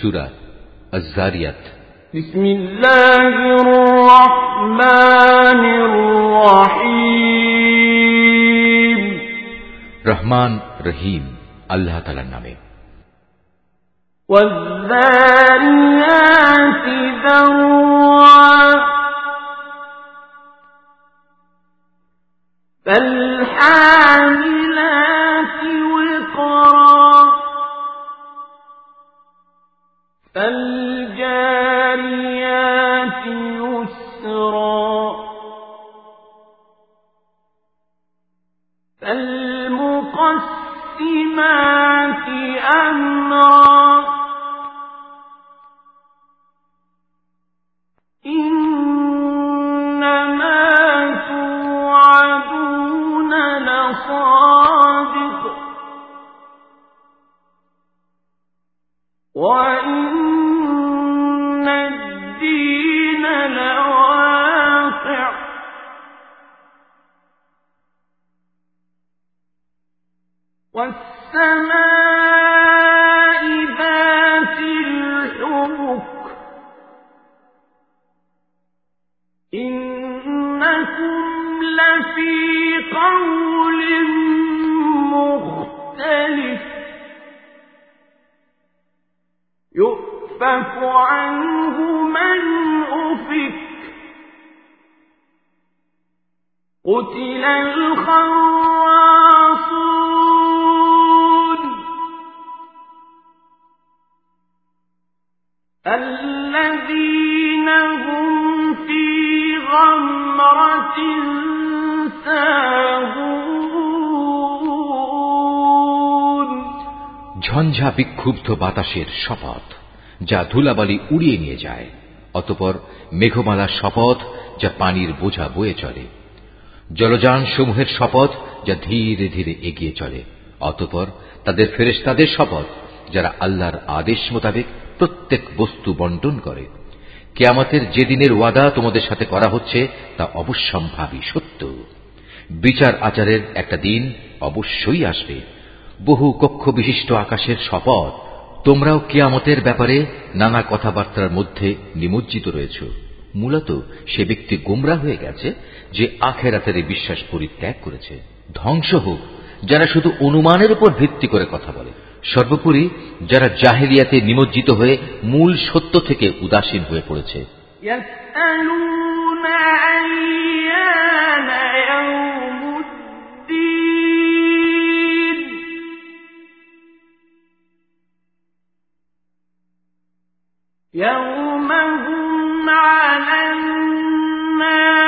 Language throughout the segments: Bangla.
সুরা الزاريات بسم الله الرحمن الرحيم রহমান রহিম আল্লাহ তালার নামে والذاريات ذروا فالحاملات وقرا فالجاريات يسرا. فالمقسمات أمرا. قتل الخراصون الذين هم في غمرة ساهون ঝঞ্ঝা বিক্ষুব্ধ বাতাসের শপথ যা ধুলাবালি উড়িয়ে নিয়ে যায় অতপর মেঘমালার শপথ যা পানির বোঝা বয়ে চলে জলযান সমূহের শপথ যা ধীরে ধীরে এগিয়ে চলে। অতপর তাদের ফেরেশতাদের শপথ, যারা আল্লাহর আদেশ মোতাবেক প্রত্যেক বস্তু বন্টন করে। কেয়ামতের যে দিনের ওয়াদা তোমাদের সাথে করা হচ্ছে, তা অবশ্যম্ভাবী সত্য। বিচার আচারের একটা দিন অবশ্যই আসবে। বহু কক্ষ বিশিষ্ট আকাশের শপথ, তোমরাও কেয়ামতের ব্যাপারে নানা কথাবার্তার মধ্যে নিমজ্জিত রয়েছ। মূলত সে ব্যক্তি গোমরা হয়ে গেছে যে আখেরাতের এই বিশ্বাস পরিত্যাগ করেছে ধ্বংস হোক যারা শুধু অনুমানের উপর ভিত্তি করে কথা বলে সর্বোপরি যারা জাহেলিয়াতে নিমজ্জিত হয়ে মূল সত্য থেকে উদাসীন হয়ে পড়েছে يسألون أيان يوم الدين يوم هم على النار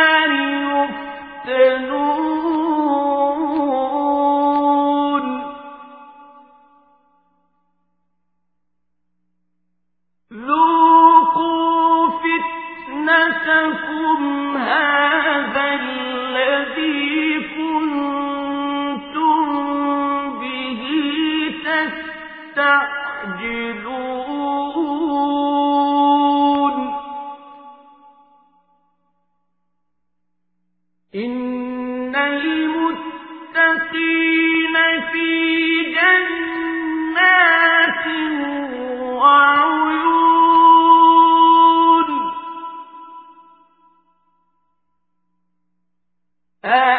آه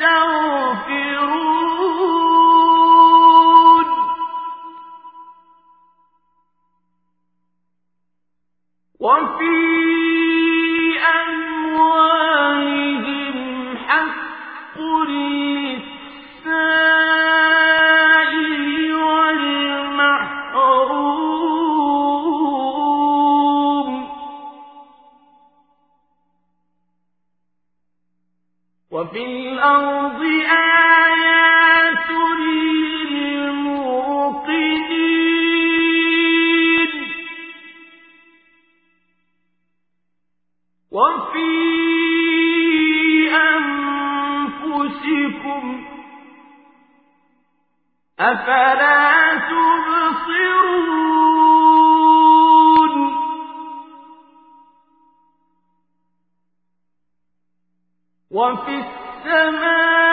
يستغفرون أفلا تبصرون؟ وفي السماء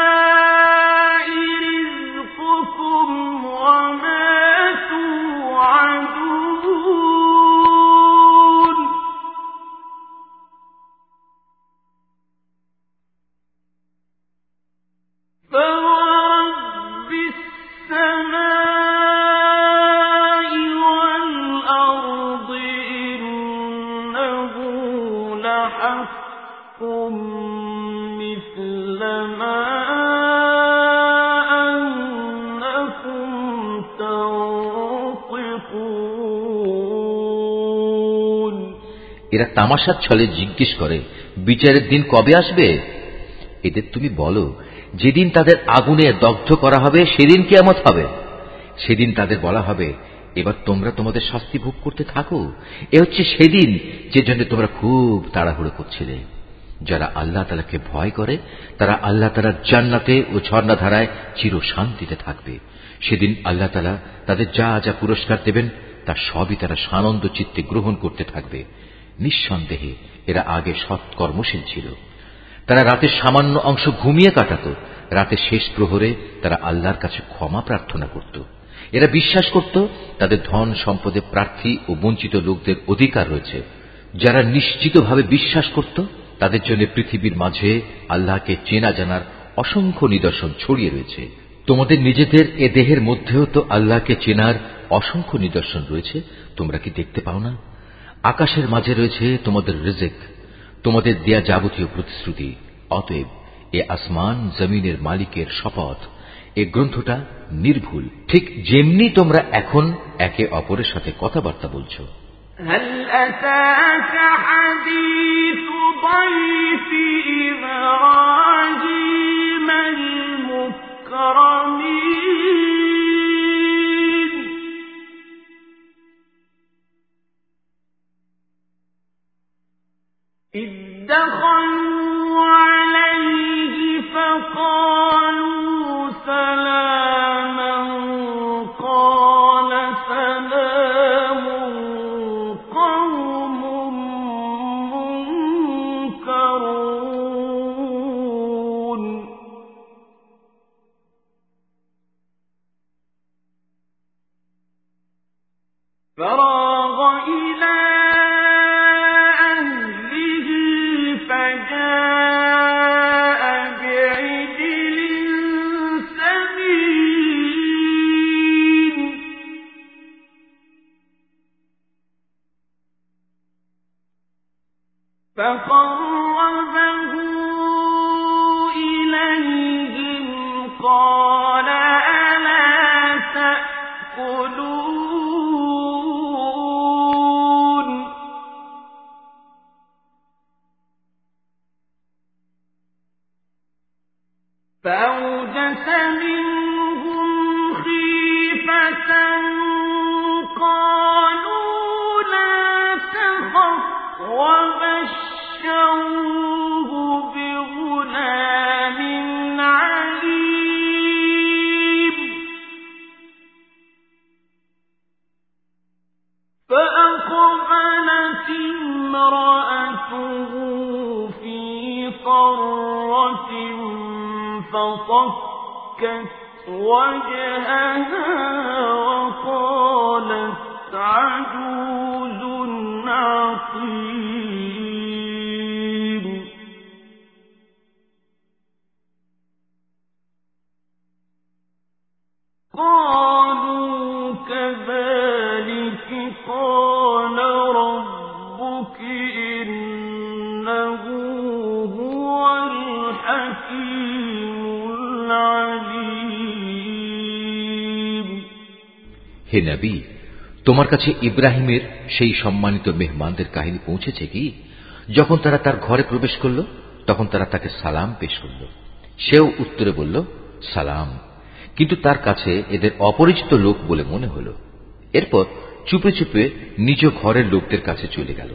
এরা তামাশার ছলে জিজ্ঞেস করে, বিচারের দিন কবে আসবে? এদের তুমি বলো, যেদিন তাদের আগুনে দগ্ধ করা হবে, সেদিন কেয়ামত হবে। সেদিন তাদের বলা হবে, এবার তোমরা তোমাদের শাস্তি ভোগ করতে থাকো। এ হচ্ছে সেদিন যে জন্য তোমরা খুব তাড়াহুড়ো করছিলে। যারা আল্লাহ তালাকে ভয় করে, তারা আল্লাহ তালার জান্নাতে ও ঝর্ণাধারায় চির শান্তিতে থাকবে। সেদিন আল্লাহ তালা তাদের যা যা পুরস্কার দেবেন, তা সবই তারা সানন্দ চিত্তে গ্রহণ করতে থাকবে। নিঃসন্দেহে এরা আগে সৎকর্মশীল ছিল। তারা রাতের সামান্য অংশ ঘুমিয়ে কাটাত। রাতের শেষ প্রহরে তারা আল্লাহর কাছে ক্ষমা প্রার্থনা করত। এরা বিশ্বাস করত, তাদের ধন, সম্পদে প্রার্থী ও বঞ্চিত লোকদের অধিকার রয়েছে। যারা নিশ্চিতভাবে বিশ্বাস করত, তাদের জন্য পৃথিবীর মাঝে আল্লাহকে চেনা জানার অসংখ্য নিদর্শন ছড়িয়ে রয়েছে। তোমাদের নিজেদের এ দেহের মধ্যেও তো আল্লাহকে চেনার অসংখ্য নিদর্শন রয়েছে। তোমরা কি দেখতে পাও না? আকাশের মাঝে রয়েছে তোমাদের রিজেক তোমাদের দেয়া যাবতীয় প্রতিশ্রুতি অতএব এ আসমান জমিনের মালিকের শপথ এ গ্রন্থটা নির্ভুল ঠিক যেমনি তোমরা এখন একে অপরের সাথে কথাবার্তা বলছো هل أتاك حديث ضيف إبراهيم المكرمين فقر وجهها وقالت عجوز হে নবী, তোমার কাছে ইব্রাহিমের সেই সম্মানিত মেহমানদের কাহিনী পৌঁছেছে কি? যখন তারা তার ঘরে প্রবেশ করল, তখন তারা তাকে সালাম পেশ করল। সেও উত্তরে বলল, সালাম। কিন্তু তার কাছে এদের অপরিচিত লোক বলে মনে হল। এরপর চুপে চুপে নিজ ঘরের লোকদের কাছে চলে গেল।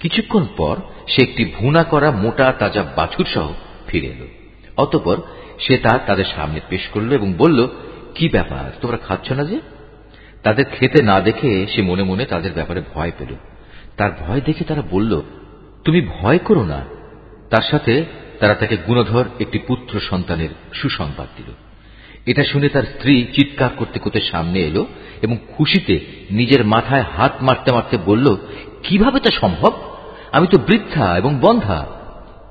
কিছুক্ষণ পর সে একটি ভুনা করা মোটা তাজা বাছুর সহ ফিরে এলো। অতপর সে তা তাদের সামনে পেশ করল এবং বলল, কি ব্যাপার, তোমরা খাচ্ছ না যে? তাদের খেতে না দেখে সে মনে মনে তাদের ব্যাপারে ভয় পেল। তার ভয় দেখে তারা বলল, তুমি ভয় করো না। তার সাথে তারা তাকে গুণধর, একটি পুত্র সন্তানের সুসংবাদ দিল। এটা শুনে তার স্ত্রী চিৎকার করতে করতে সামনে এলো এবং খুশিতে নিজের মাথায় হাত মারতে মারতে বলল, কীভাবে তা সম্ভব? আমি তো বৃদ্ধা এবং বন্ধা।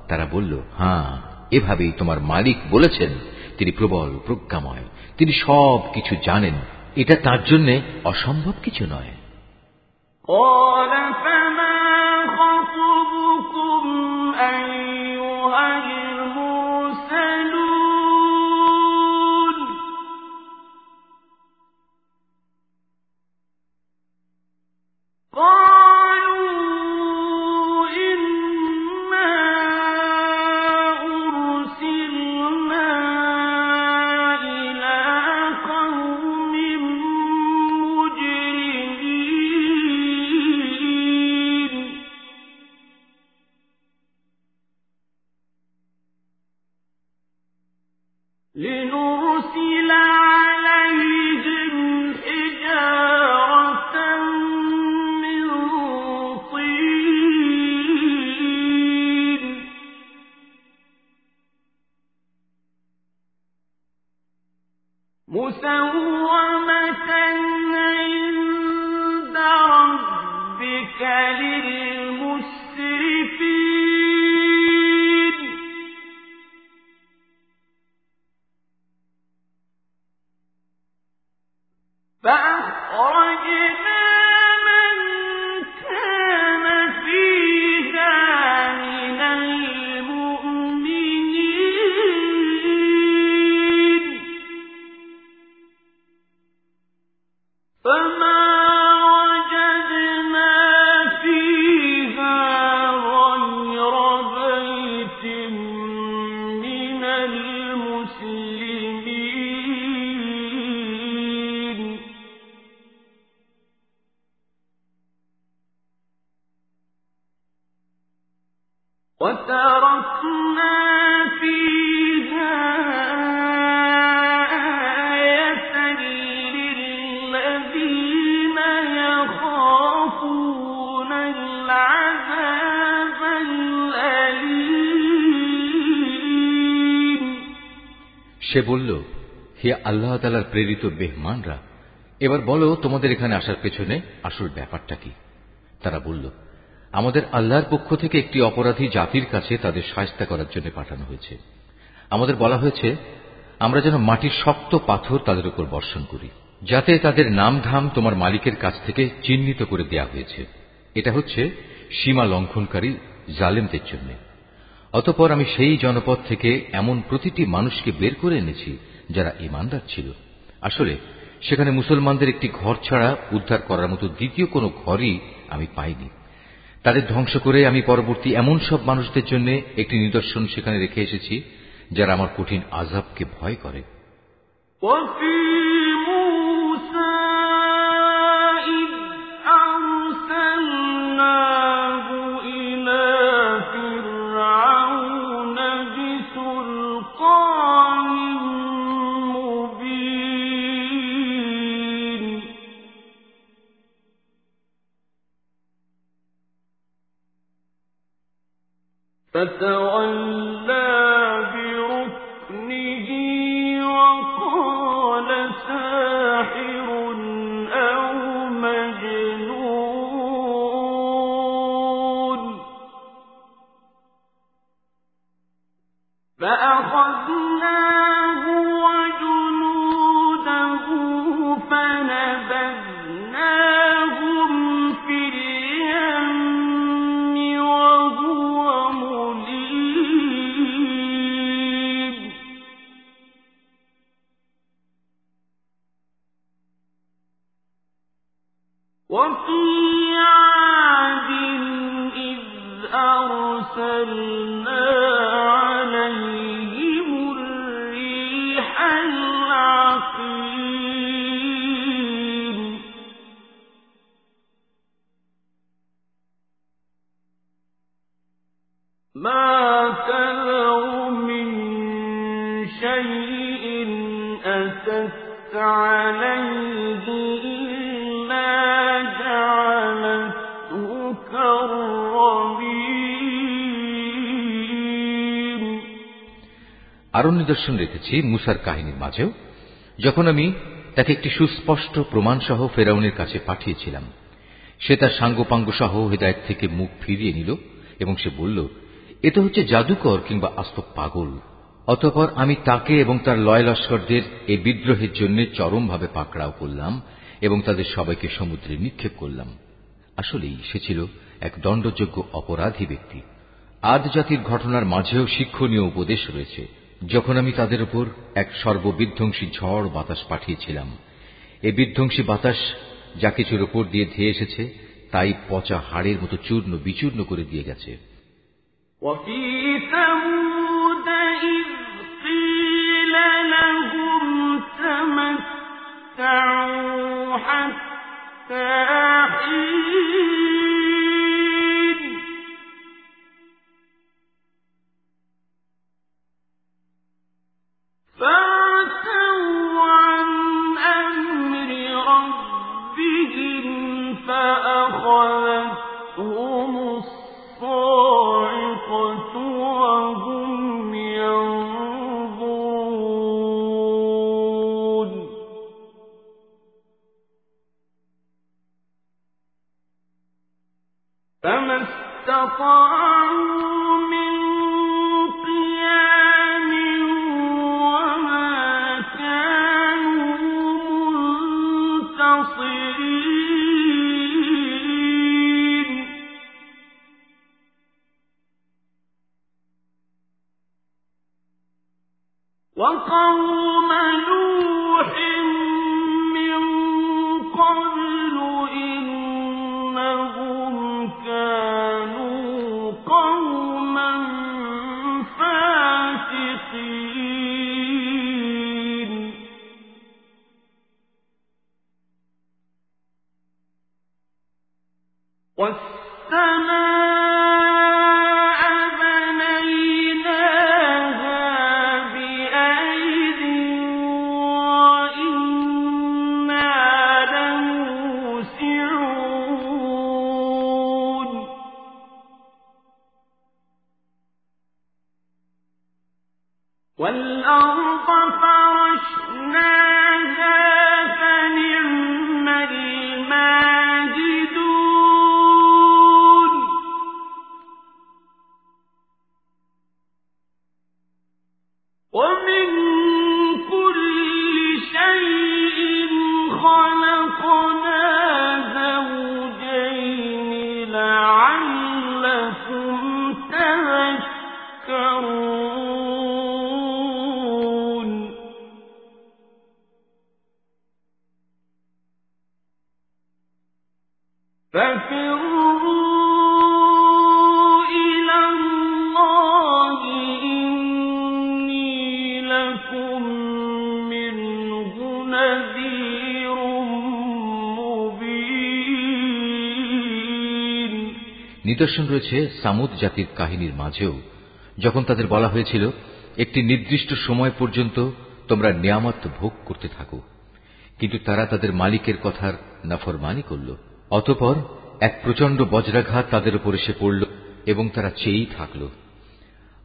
তারা বলল হ্যাঁ এভাবেই তোমার মালিক বলেছেন। তিনি প্রবল, প্রজ্ঞাময়। তিনি সব কিছু জানেন। এটা তার জন্য অসম্ভব কিছু নয় قال فما خطبكم أيها لنرسل সে বলল, হে আল্লাহ তালার প্রেরিত বেহমানরা এবার বলো তোমাদের এখানে আসার পেছনে আসল ব্যাপারটা কি? তারা বলল, আমাদের আল্লাহর পক্ষ থেকে একটি অপরাধী জাতির কাছে তাদের সাহস্তা করার জন্য পাঠানো হয়েছে। আমাদের বলা হয়েছে, আমরা যেন মাটির শক্ত পাথর তাদের উপর বর্ষণ করি, যাতে তাদের নাম ধাম তোমার মালিকের কাছ থেকে চিহ্নিত করে দেয়া হয়েছে। এটা হচ্ছে সীমা লঙ্ঘনকারী জালেমদের জন্য। অতপর আমি সেই জনপদ থেকে এমন প্রতিটি মানুষকে বের করে এনেছি যারা ইমানদার ছিল আসলে সেখানে মুসলমানদের একটি ঘর ছাড়া উদ্ধার করার মতো দ্বিতীয় কোনো ঘরই আমি পাইনি তাদের ধ্বংস করে আমি পরবর্তী এমন সব মানুষদের জন্য একটি নিদর্শন সেখানে রেখে এসেছি যারা আমার কঠিন আজাবকে ভয় করে فتولى আরও নিদর্শন রেখেছি মুসার কাহিনীর মাঝেও, যখন আমি তাকে একটি সুস্পষ্ট প্রমাণ সহ ফেরাউনের কাছে পাঠিয়েছিলাম। সে তার সাঙ্গপাঙ্গ সহ হৃদায়ত থেকে মুখ ফিরিয়ে নিল এবং সে বলল এ তো হচ্ছে জাদুকর কিংবা আস্ত পাগল। অতঃপর আমি তাকে এবং তার লয় লস্করদের এই বিদ্রোহের জন্য চরমভাবে পাকড়াও করলাম এবং তাদের সবাইকে সমুদ্রে নিক্ষেপ করলাম। আসলেই সে ছিল এক দণ্ডযোগ্য অপরাধী ব্যক্তি। আদ জাতির ঘটনার মাঝেও শিক্ষণীয় উপদেশ রয়েছে। যখন আমি তাদের উপর এক সর্ববিধ্বংসী ঝড় বাতাস পাঠিয়েছিলাম এই বিধ্বংসী বাতাস যা কিছুর উপর দিয়ে ধেয়ে এসেছে তাই পচা হাড়ের মতো চূর্ণ বিচূর্ণ করে দিয়ে গেছে وفي ثمود إذ قيل لهم تمتعوا حتى حين فما استطاعوا السَّمَاءِ নিদর্শন রয়েছে সামুদ জাতির কাহিনীর মাঝেও, যখন তাদের বলা হয়েছিল, একটি নির্দিষ্ট সময় পর্যন্ত তোমরা নিয়ামত ভোগ করতে থাকো। কিন্তু তারা তাদের মালিকের কথার নাফরমানি করল। অতপর এক প্রচণ্ড বজ্রাঘাত তাদের উপর এসে পড়ল এবং তারা চেয়েই থাকল।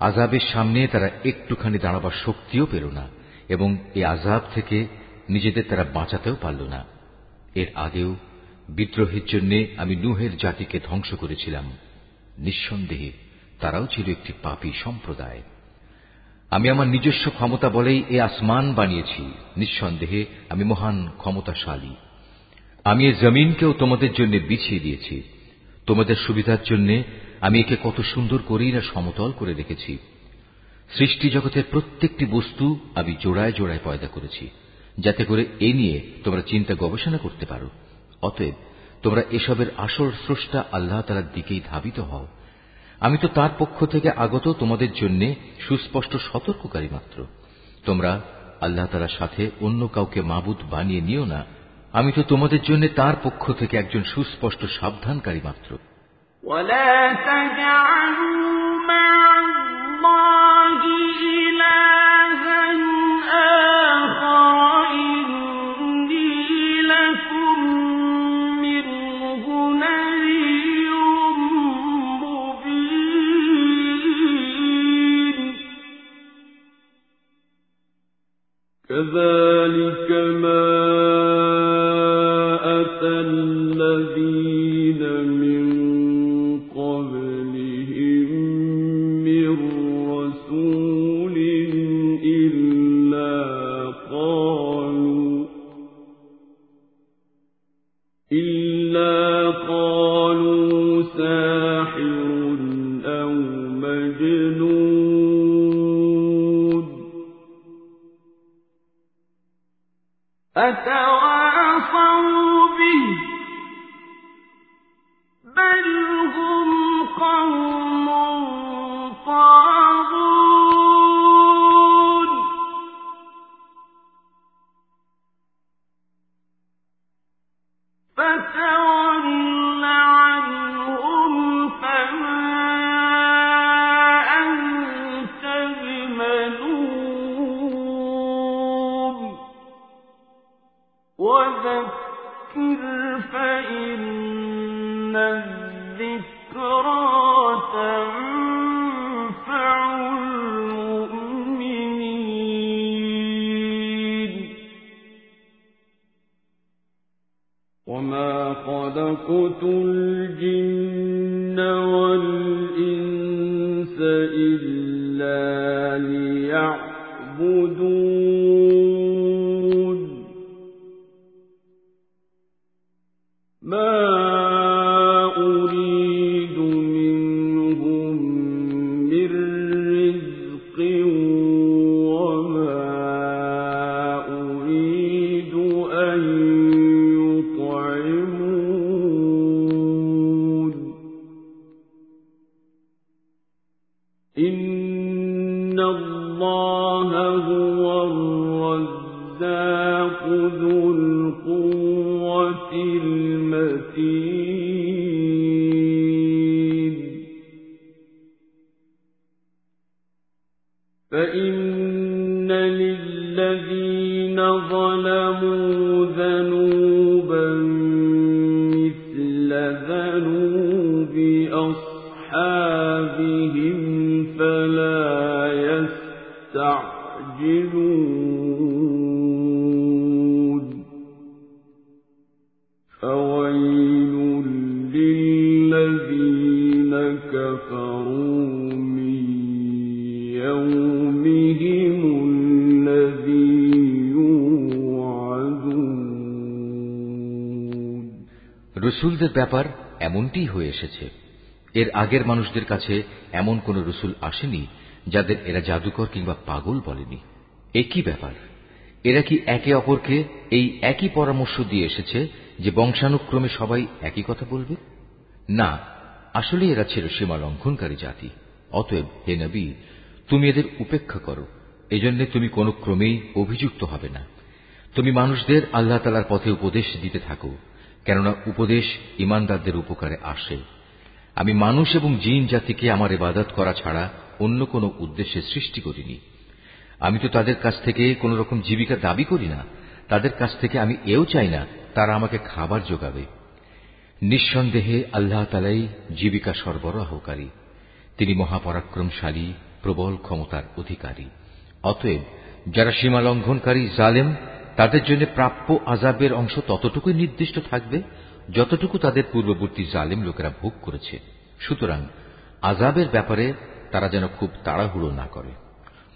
আজাবের সামনে তারা একটুখানি দাঁড়াবার শক্তিও পেল না এবং এই আজাব থেকে নিজেদের তারা বাঁচাতেও পারল না। এর আগেও বিদ্রোহের জন্য আমি নুহের জাতিকে ধ্বংস করেছিলাম। নিঃসন্দেহে তারাও ছিল একটি পাপী সম্প্রদায়। আমি আমার নিজস্ব ক্ষমতা বলেই এ আসমান বানিয়েছি। নিঃসন্দেহে আমি মহান ক্ষমতাশালী। আমি এ জমিনকেও তোমাদের জন্য বিছিয়ে দিয়েছি। তোমাদের সুবিধার জন্য আমি একে কত সুন্দর করেই না সমতল করে রেখেছি। সৃষ্টি জগতের প্রত্যেকটি বস্তু আমি জোড়ায় জোড়ায় পয়দা করেছি। যাতে করে এ নিয়ে তোমরা চিন্তা গবেষণা করতে পারো। অতএব তোমরা এসবের আসল স্রষ্টা আল্লাহ তালার দিকেই ধাবিত হও আমি তো তার পক্ষ থেকে আগত তোমাদের জন্য সুস্পষ্ট সতর্ককারী মাত্র তোমরা আল্লাহ তালার সাথে অন্য কাউকে মাবুদ বানিয়ে নিও না আমি তো তোমাদের জন্য তার পক্ষ থেকে একজন সুস্পষ্ট সাবধানকারী মাত্র ولا تجعلوا مع الله إلها الْمَلِكِ وذكر فإن الذكرى تنفع المؤمنين. وما خلقت الجن فويل للذين كفروا من يومهم الذي يوعدون রসুলদের ব্যাপার এমনটি হয়ে এসেছে এর আগের মানুষদের কাছে এমন কোন রসুল আসেনি যাদের এরা জাদুকর কিংবা পাগল বলেনি একই ব্যাপার এরা কি একে অপরকে এই একই পরামর্শ দিয়ে এসেছে যে বংশানুক্রমে সবাই একই কথা বলবে? না আসলে এরা ছিল সীমা লঙ্ঘনকারী জাতি। অতএব হে নবী, তুমি এদের উপেক্ষা করো। এজন্য তুমি কোন ক্রমেই অভিযুক্ত হবে না। তুমি মানুষদের আল্লাহ তালার পথে উপদেশ দিতে থাকো, কেননা উপদেশ ইমানদারদের উপকারে আসে। আমি মানুষ এবং জিন জাতিকে আমার ইবাদত করা ছাড়া অন্য কোনো উদ্দেশ্যে সৃষ্টি করিনি। আমি তো তাদের কাছ থেকে কোন রকম জীবিকা দাবি করি না। তাদের কাছ থেকে আমি এও চাই না, তারা আমাকে খাবার যোগাবে। নিঃসন্দেহে আল্লাহ তালাই জীবিকা সরবরাহকারী। তিনি মহাপরাক্রমশালী, প্রবল ক্ষমতার অধিকারী। অতএব যারা সীমা লঙ্ঘনকারী জালেম, তাদের জন্য প্রাপ্য আজাবের অংশ ততটুকুই নির্দিষ্ট থাকবে, যতটুকু তাদের পূর্ববর্তী জালেম লোকেরা ভোগ করেছে। সুতরাং আজাবের ব্যাপারে তারা যেন খুব তাড়াহুড়ো না করে।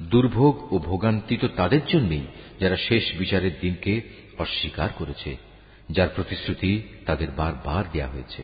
দুর্ভোগ ও ভোগান্তি তো তাদের জন্যই যারা শেষ বিচারের দিনকে অস্বীকার করেছে, যার প্রতিশ্রুতি তাদের বারবার দেয়া হয়েছে।